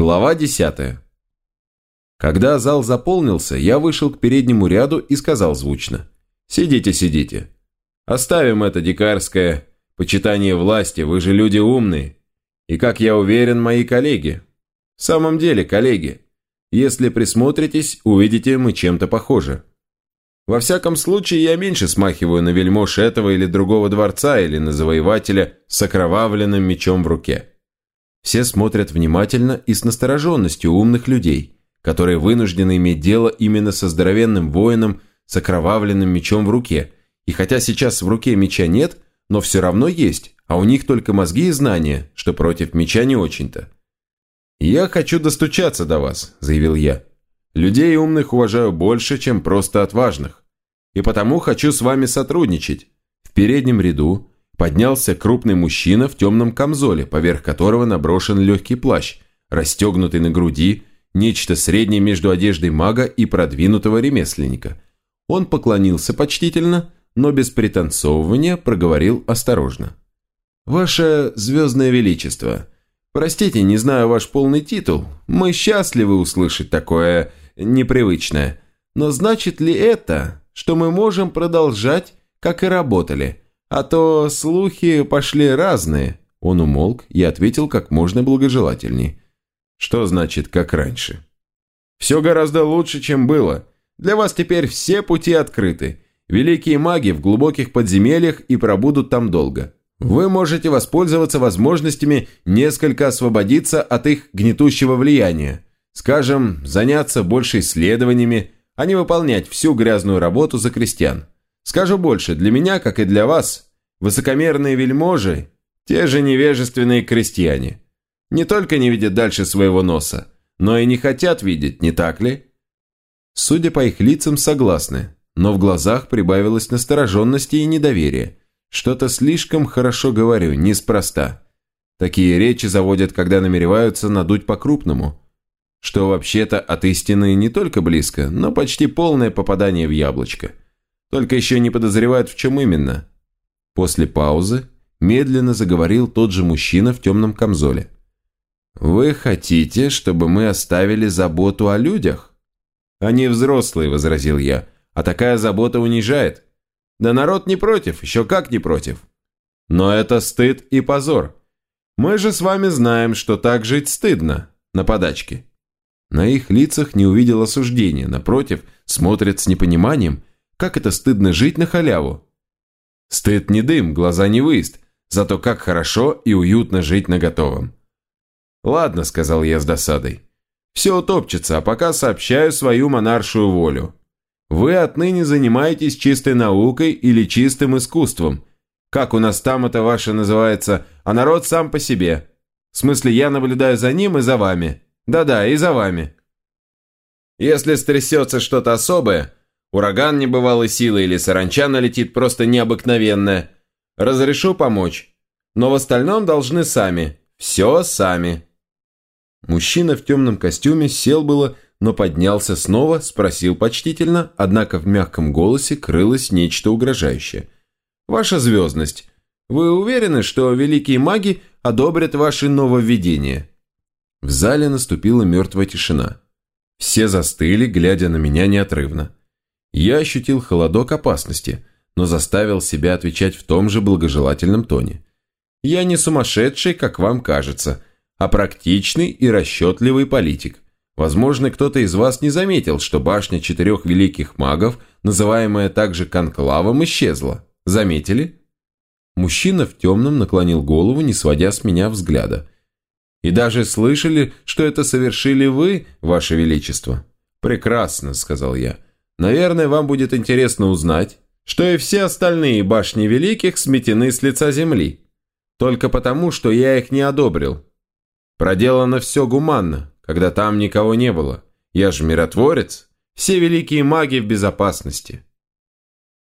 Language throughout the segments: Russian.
Глава 10. Когда зал заполнился, я вышел к переднему ряду и сказал звучно. «Сидите, сидите. Оставим это дикарское почитание власти, вы же люди умные. И, как я уверен, мои коллеги. В самом деле, коллеги, если присмотритесь, увидите, мы чем-то похожи. Во всяком случае, я меньше смахиваю на вельмож этого или другого дворца или на завоевателя с окровавленным мечом в руке». Все смотрят внимательно и с настороженностью умных людей, которые вынуждены иметь дело именно со здоровенным воином с окровавленным мечом в руке. И хотя сейчас в руке меча нет, но все равно есть, а у них только мозги и знания, что против меча не очень-то. «Я хочу достучаться до вас», – заявил я. «Людей умных уважаю больше, чем просто отважных. И потому хочу с вами сотрудничать. В переднем ряду, поднялся крупный мужчина в темном камзоле, поверх которого наброшен легкий плащ, расстегнутый на груди, нечто среднее между одеждой мага и продвинутого ремесленника. Он поклонился почтительно, но без пританцовывания проговорил осторожно. «Ваше Звездное Величество, простите, не знаю ваш полный титул, мы счастливы услышать такое непривычное, но значит ли это, что мы можем продолжать, как и работали?» А то слухи пошли разные». Он умолк и ответил как можно благожелательней. «Что значит «как раньше»?» «Все гораздо лучше, чем было. Для вас теперь все пути открыты. Великие маги в глубоких подземельях и пробудут там долго. Вы можете воспользоваться возможностями несколько освободиться от их гнетущего влияния. Скажем, заняться больше исследованиями, а не выполнять всю грязную работу за крестьян. Скажу больше, для меня, как и для вас, высокомерные вельможи – те же невежественные крестьяне. Не только не видят дальше своего носа, но и не хотят видеть, не так ли? Судя по их лицам, согласны, но в глазах прибавилось настороженности и недоверия. Что-то слишком хорошо говорю, неспроста. Такие речи заводят, когда намереваются надуть по-крупному. Что вообще-то от истины не только близко, но почти полное попадание в яблочко. Только еще не подозревают, в чем именно. После паузы медленно заговорил тот же мужчина в темном камзоле. «Вы хотите, чтобы мы оставили заботу о людях?» «Они взрослые», – возразил я, – «а такая забота унижает». «Да народ не против, еще как не против». «Но это стыд и позор. Мы же с вами знаем, что так жить стыдно на подачке». На их лицах не увидел осуждения, напротив, смотрят с непониманием – как это стыдно жить на халяву? Стыд не дым, глаза не выезд. Зато как хорошо и уютно жить на готовом. «Ладно», — сказал я с досадой. «Все утопчется, а пока сообщаю свою монаршую волю. Вы отныне занимаетесь чистой наукой или чистым искусством. Как у нас там это ваше называется, а народ сам по себе. В смысле, я наблюдаю за ним и за вами. Да-да, и за вами. Если стрясется что-то особое, Ураган небывалой силы или саранча налетит просто необыкновенная. Разрешу помочь. Но в остальном должны сами. Все сами. Мужчина в темном костюме сел было, но поднялся снова, спросил почтительно, однако в мягком голосе крылось нечто угрожающее. «Ваша звездность, вы уверены, что великие маги одобрят ваши нововведения?» В зале наступила мертвая тишина. Все застыли, глядя на меня неотрывно. Я ощутил холодок опасности, но заставил себя отвечать в том же благожелательном тоне. Я не сумасшедший, как вам кажется, а практичный и расчетливый политик. Возможно, кто-то из вас не заметил, что башня четырех великих магов, называемая также конклавом, исчезла. Заметили? Мужчина в темном наклонил голову, не сводя с меня взгляда. «И даже слышали, что это совершили вы, ваше величество?» «Прекрасно», — сказал я. Наверное, вам будет интересно узнать, что и все остальные башни великих сметены с лица земли. Только потому, что я их не одобрил. Проделано все гуманно, когда там никого не было. Я же миротворец. Все великие маги в безопасности.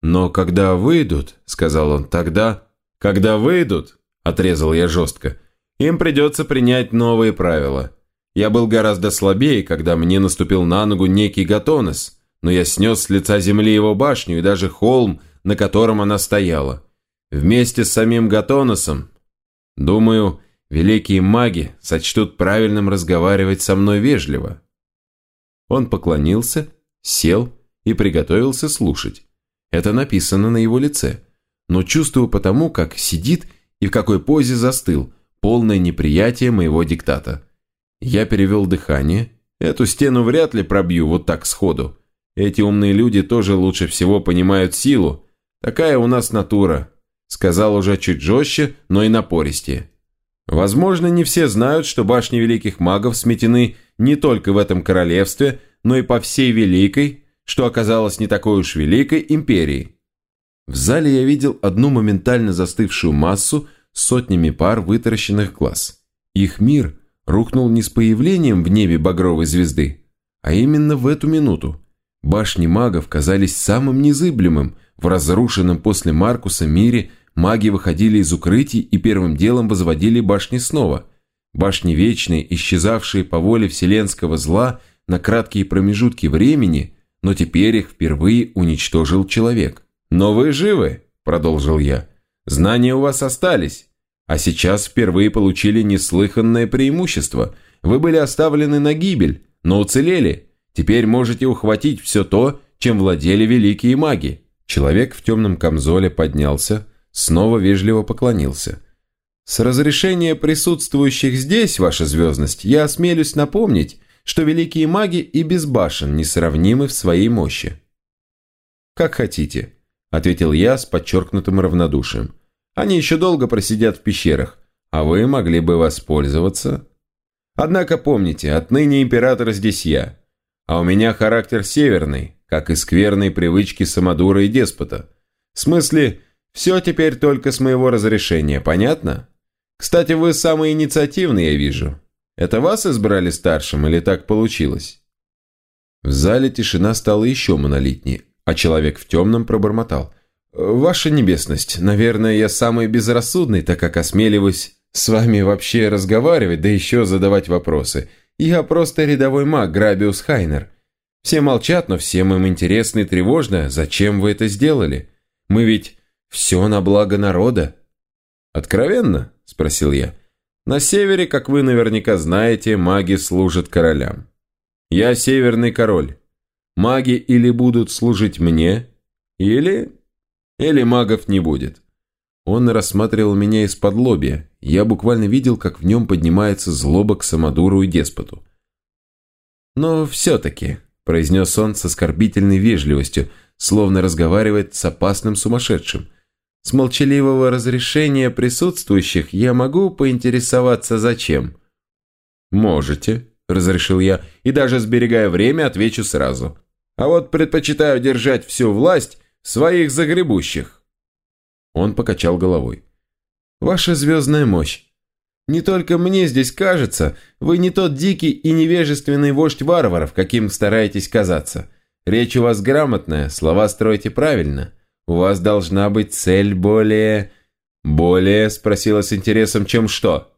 Но когда выйдут, сказал он, тогда... Когда выйдут, отрезал я жестко, им придется принять новые правила. Я был гораздо слабее, когда мне наступил на ногу некий Гатонес – но я снес с лица земли его башню и даже холм, на котором она стояла. Вместе с самим Гатоносом. Думаю, великие маги сочтут правильным разговаривать со мной вежливо». Он поклонился, сел и приготовился слушать. Это написано на его лице, но чувствую потому, как сидит и в какой позе застыл, полное неприятие моего диктата. Я перевел дыхание. Эту стену вряд ли пробью вот так сходу. Эти умные люди тоже лучше всего понимают силу. Такая у нас натура. Сказал уже чуть жестче, но и напористее. Возможно, не все знают, что башни великих магов сметены не только в этом королевстве, но и по всей великой, что оказалось не такой уж великой, империи. В зале я видел одну моментально застывшую массу с сотнями пар вытаращенных глаз. Их мир рухнул не с появлением в небе багровой звезды, а именно в эту минуту. Башни магов казались самым незыблемым в разрушенном после Маркуса мире маги выходили из укрытий и первым делом возводили башни снова. Башни вечные, исчезавшие по воле вселенского зла на краткие промежутки времени, но теперь их впервые уничтожил человек. «Но вы живы», – продолжил я. «Знания у вас остались, а сейчас впервые получили неслыханное преимущество. Вы были оставлены на гибель, но уцелели. Теперь можете ухватить все то, чем владели великие маги». Человек в темном камзоле поднялся, снова вежливо поклонился. «С разрешения присутствующих здесь, ваша звездность, я осмелюсь напомнить, что великие маги и без башен несравнимы в своей мощи». «Как хотите», — ответил я с подчеркнутым равнодушием. «Они еще долго просидят в пещерах, а вы могли бы воспользоваться». «Однако помните, отныне император здесь я, а у меня характер северный, как и скверные привычки самодура и деспота. В смысле, все теперь только с моего разрешения, понятно? Кстати, вы самый инициативный, я вижу. Это вас избрали старшим или так получилось?» В зале тишина стала еще монолитнее, а человек в темном пробормотал. «Ваша небесность, наверное, я самый безрассудный, так как осмеливаюсь с вами вообще разговаривать, да еще задавать вопросы. Я просто рядовой маг Грабиус Хайнер. Все молчат, но всем им интересно и тревожно, зачем вы это сделали? Мы ведь все на благо народа». «Откровенно?» – спросил я. «На севере, как вы наверняка знаете, маги служат королям. Я северный король. Маги или будут служить мне, или... или магов не будет». Он рассматривал меня из-под лобья. Я буквально видел, как в нем поднимается злоба к самодуру и деспоту. «Но все-таки», произнес он с оскорбительной вежливостью, словно разговаривает с опасным сумасшедшим. «С молчаливого разрешения присутствующих я могу поинтересоваться, зачем?» «Можете», – разрешил я, и даже сберегая время, отвечу сразу. «А вот предпочитаю держать всю власть своих загребущих». Он покачал головой. «Ваша звездная мощь, не только мне здесь кажется, вы не тот дикий и невежественный вождь варваров, каким стараетесь казаться. Речь у вас грамотная, слова строите правильно. У вас должна быть цель более... «Более?» – спросила с интересом, чем что?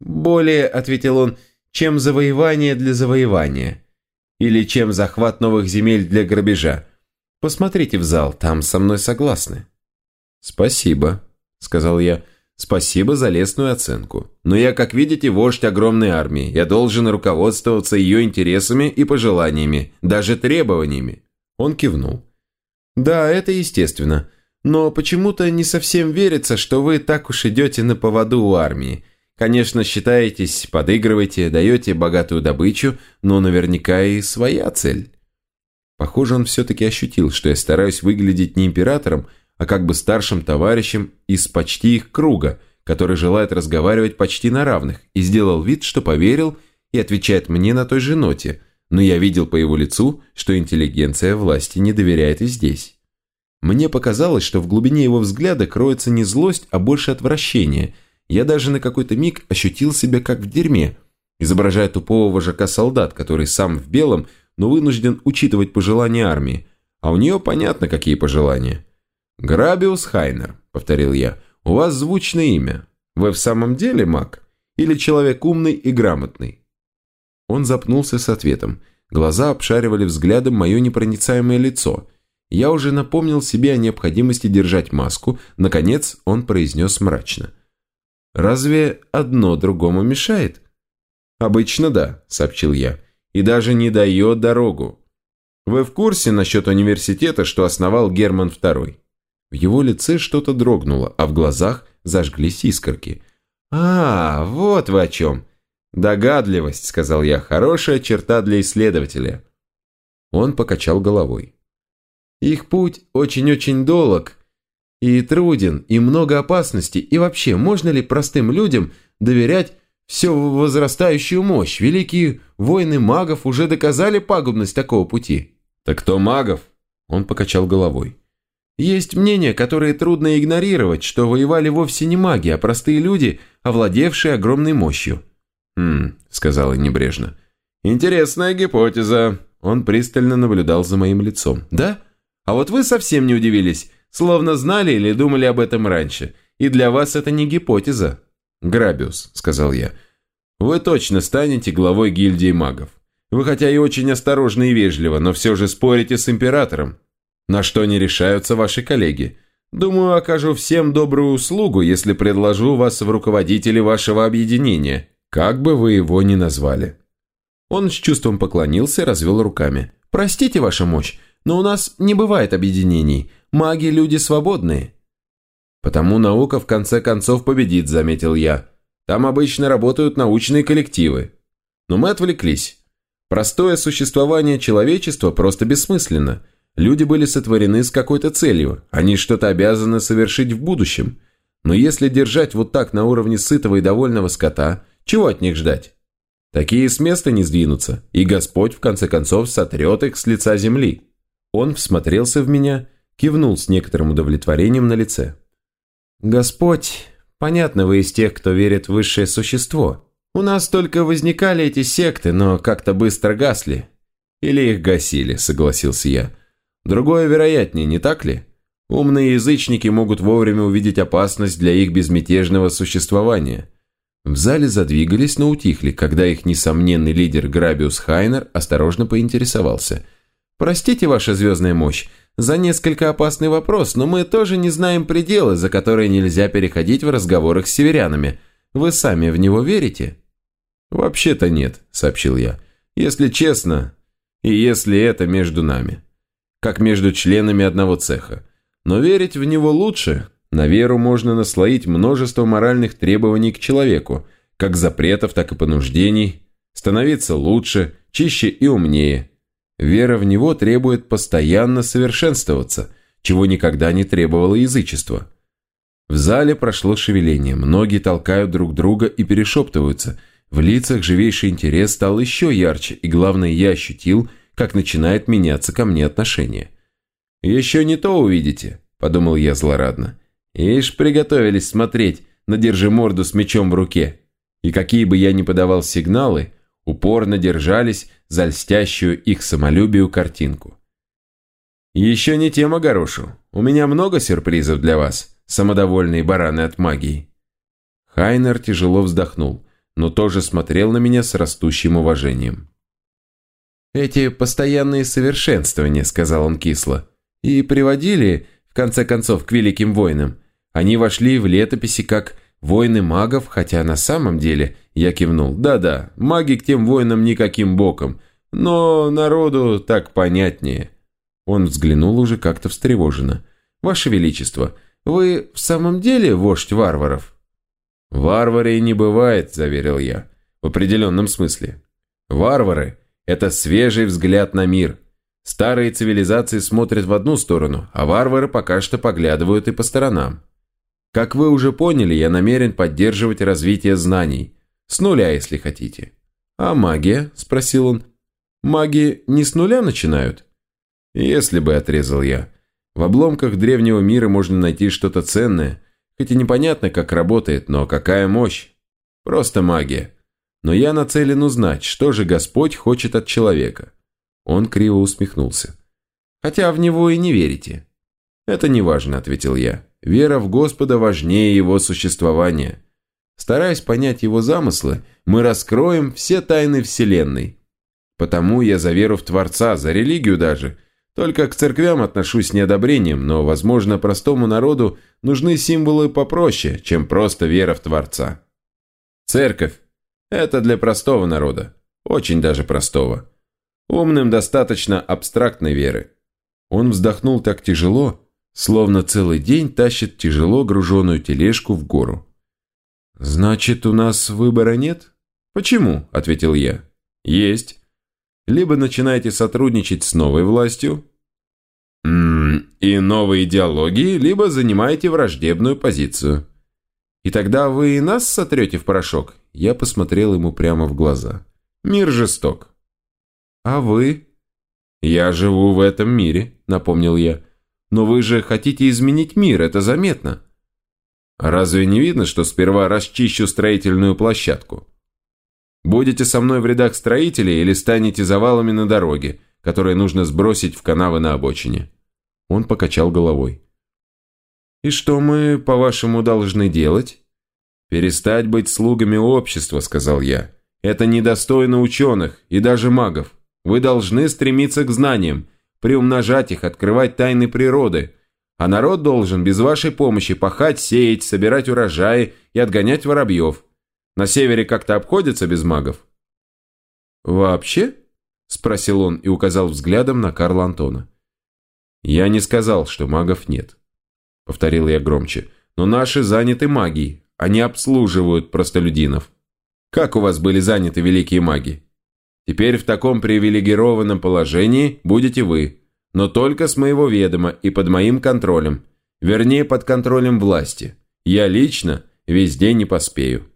«Более», – ответил он, – «чем завоевание для завоевания. Или чем захват новых земель для грабежа. Посмотрите в зал, там со мной согласны». «Спасибо», – сказал я, – Спасибо за лестную оценку. Но я, как видите, вождь огромной армии. Я должен руководствоваться ее интересами и пожеланиями, даже требованиями. Он кивнул. Да, это естественно. Но почему-то не совсем верится, что вы так уж идете на поводу у армии. Конечно, считаетесь, подыгрываете, даете богатую добычу, но наверняка и своя цель. Похоже, он все-таки ощутил, что я стараюсь выглядеть не императором, а как бы старшим товарищем из почти их круга, который желает разговаривать почти на равных, и сделал вид, что поверил и отвечает мне на той же ноте, но я видел по его лицу, что интеллигенция власти не доверяет и здесь. Мне показалось, что в глубине его взгляда кроется не злость, а больше отвращение. Я даже на какой-то миг ощутил себя как в дерьме, изображая тупого вожака солдат, который сам в белом, но вынужден учитывать пожелания армии. А у нее понятно, какие пожелания. «Грабиус Хайнер», — повторил я, — «у вас звучное имя. Вы в самом деле маг? Или человек умный и грамотный?» Он запнулся с ответом. Глаза обшаривали взглядом мое непроницаемое лицо. Я уже напомнил себе о необходимости держать маску. Наконец он произнес мрачно. Разве одно другому мешает? Обычно да, сообщил я. И даже не дает дорогу. Вы в курсе насчет университета, что основал Герман II? В его лице что-то дрогнуло, а в глазах зажглись искорки. «А, вот вы о чем!» «Догадливость», — сказал я, — «хорошая черта для исследователя». Он покачал головой. «Их путь очень-очень долг и труден, и много опасностей, и вообще, можно ли простым людям доверять все возрастающую мощь? Великие воины магов уже доказали пагубность такого пути». «Так кто магов?» Он покачал головой. Есть мнения, которые трудно игнорировать, что воевали вовсе не маги, а простые люди, овладевшие огромной мощью. «Хм», — сказала небрежно. «Интересная гипотеза». Он пристально наблюдал за моим лицом. «Да? А вот вы совсем не удивились, словно знали или думали об этом раньше. И для вас это не гипотеза». «Грабиус», — сказал я. «Вы точно станете главой гильдии магов. Вы хотя и очень осторожны и вежливо, но все же спорите с императором. На что не решаются ваши коллеги? Думаю, окажу всем добрую услугу, если предложу вас в руководители вашего объединения, как бы вы его ни назвали». Он с чувством поклонился и развел руками. «Простите, ваша мощь, но у нас не бывает объединений. Маги – люди свободные». «Потому наука в конце концов победит», – заметил я. «Там обычно работают научные коллективы». Но мы отвлеклись. Простое существование человечества просто бессмысленно. Люди были сотворены с какой-то целью, они что-то обязаны совершить в будущем. Но если держать вот так на уровне сытого и довольного скота, чего от них ждать? Такие с места не сдвинутся, и Господь в конце концов сотрет их с лица земли. Он всмотрелся в меня, кивнул с некоторым удовлетворением на лице. «Господь, понятно, вы из тех, кто верит в высшее существо. У нас только возникали эти секты, но как-то быстро гасли. Или их гасили», — согласился я. Другое вероятнее, не так ли? Умные язычники могут вовремя увидеть опасность для их безмятежного существования. В зале задвигались, но утихли, когда их несомненный лидер Грабиус Хайнер осторожно поинтересовался. «Простите, ваша звездная мощь, за несколько опасный вопрос, но мы тоже не знаем пределы, за которые нельзя переходить в разговорах с северянами. Вы сами в него верите?» «Вообще-то нет», — сообщил я. «Если честно, и если это между нами» как между членами одного цеха. Но верить в него лучше. На веру можно наслоить множество моральных требований к человеку, как запретов, так и понуждений, становиться лучше, чище и умнее. Вера в него требует постоянно совершенствоваться, чего никогда не требовало язычество. В зале прошло шевеление, многие толкают друг друга и перешептываются. В лицах живейший интерес стал еще ярче, и главное, я ощутил – как начинает меняться ко мне отношение. «Еще не то увидите», – подумал я злорадно. «Ишь, приготовились смотреть на держи морду с мечом в руке». И какие бы я ни подавал сигналы, упорно держались за льстящую их самолюбию картинку. «Еще не тема горошу. У меня много сюрпризов для вас, самодовольные бараны от магии». Хайнер тяжело вздохнул, но тоже смотрел на меня с растущим уважением. «Эти постоянные совершенствования», — сказал он кисло, «и приводили, в конце концов, к великим войнам. Они вошли в летописи как «войны магов», хотя на самом деле, я кивнул, да-да, маги к тем войнам никаким боком, но народу так понятнее». Он взглянул уже как-то встревоженно. «Ваше Величество, вы в самом деле вождь варваров?» «Варвары не бывает», — заверил я, в определенном смысле. «Варвары это свежий взгляд на мир. Старые цивилизации смотрят в одну сторону, а варвары пока что поглядывают и по сторонам. Как вы уже поняли, я намерен поддерживать развитие знаний. С нуля, если хотите. А магия? Спросил он. Маги не с нуля начинают? Если бы, отрезал я. В обломках древнего мира можно найти что-то ценное, хоть и непонятно, как работает, но какая мощь. Просто магия но я нацелен узнать, что же Господь хочет от человека». Он криво усмехнулся. «Хотя в него и не верите». «Это не важно», — ответил я. «Вера в Господа важнее его существования. Стараясь понять его замыслы, мы раскроем все тайны Вселенной. Потому я за веру в Творца, за религию даже, Только к церквям отношусь с неодобрением, но, возможно, простому народу нужны символы попроще, чем просто вера в Творца. Церковь – это для простого народа, очень даже простого. Умным достаточно абстрактной веры. Он вздохнул так тяжело, словно целый день тащит тяжело груженную тележку в гору. «Значит, у нас выбора нет?» «Почему?» – ответил я. «Есть. Либо начинаете сотрудничать с новой властью, и новой идеологии, либо занимаете враждебную позицию. И тогда вы и нас сотрете в порошок?» Я посмотрел ему прямо в глаза. «Мир жесток». «А вы?» «Я живу в этом мире», — напомнил я. «Но вы же хотите изменить мир, это заметно». «Разве не видно, что сперва расчищу строительную площадку?» «Будете со мной в рядах строителей или станете завалами на дороге, которые нужно сбросить в канавы на обочине?» Он покачал головой. «И что мы, по-вашему, должны делать?» «Перестать быть слугами общества», — сказал я. «Это недостойно ученых и даже магов. Вы должны стремиться к знаниям, приумножать их, открывать тайны природы. А народ должен без вашей помощи пахать, сеять, собирать урожаи и отгонять воробьев. На севере как-то обходится без магов?» «Вообще?» – спросил он и указал взглядом на Карла Антона. «Я не сказал, что магов нет», – повторил я громче. «Но наши заняты магией, они обслуживают простолюдинов. Как у вас были заняты великие маги? Теперь в таком привилегированном положении будете вы, но только с моего ведома и под моим контролем, вернее, под контролем власти. Я лично везде не поспею».